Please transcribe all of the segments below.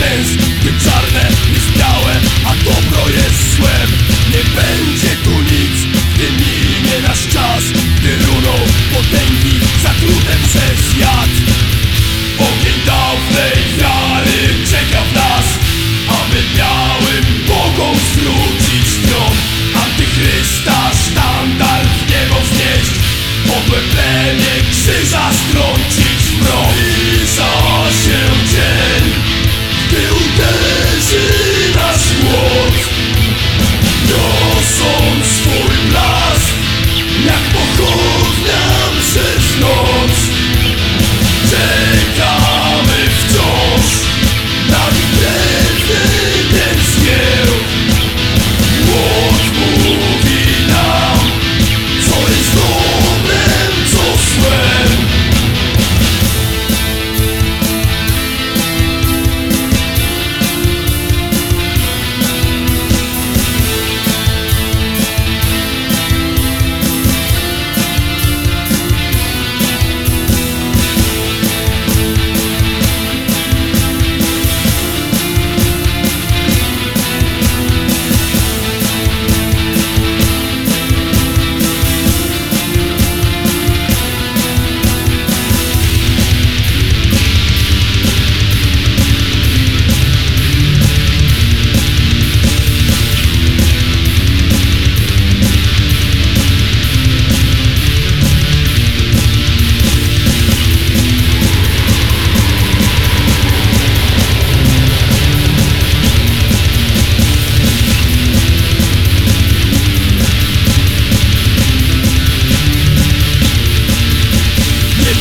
sens czarne jest białe, a dobro jest złem Nie będzie tu nic, gdy minie nasz czas Gdy runą potęgi zatrute przez jad Ogień dawnej wiary czeka w nas Aby białym Bogom zwrócić tron. Antychrysta sztandar w niebo wznieść Podłe plemię krzyża strącić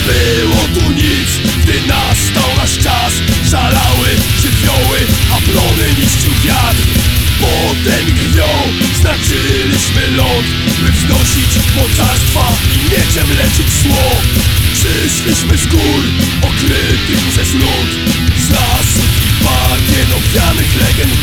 było tu nic, gdy nastał nasz czas. Szalały żywioły, a plony niszczył wiatr. Potem krwią znaczyliśmy ląd By wznosić mocarstwa i mieczem leczyć zło. Przyszliśmy z gór, okrytych przez lód. Z lasów i bagien owianych legend